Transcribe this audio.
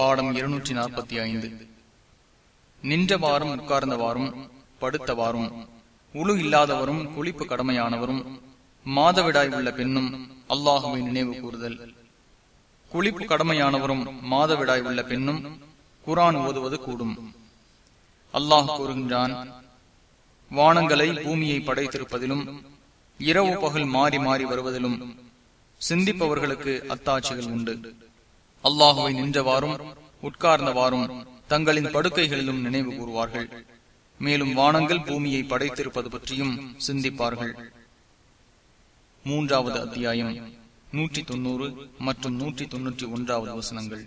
பாடம் இருநூற்றி நாற்பத்தி ஐந்து நின்றவாறும் உட்கார்ந்தவாறும் படுத்தவாறும் உழு இல்லாதவரும் குளிப்பு கடமையானவரும் மாதவிடாய் உள்ள பெண்ணும் அல்லாஹுவை நினைவு கூறுதல். குளிப்பு கடமையானவரும் மாதவிடாய் உள்ள பெண்ணும் குரான் ஓதுவது கூடும். அல்லாஹ் கூறுகின்றான் வானங்களை பூமியை படைத்திருப்பதிலும் இரவு பகல் மாறி மாறி வருவதிலும் சிந்திப்பவர்களுக்கு அத்தாட்சிகள் உண்டு. அல்லாஹுவை நின்றவாறும் உட்கார்ந்தவாறும் தங்களின் படுக்கைகளிலும் நினைவு கூறுவார்கள். மேலும் வானங்கள் பூமியை படைத்திருப்பது பற்றியும் சிந்திப்பார்கள். மூன்றாவது அத்தியாயம் நூற்றி தொன்னூறு மற்றும் நூற்றி தொன்னூற்றி ஒன்றாவது வசனங்கள்.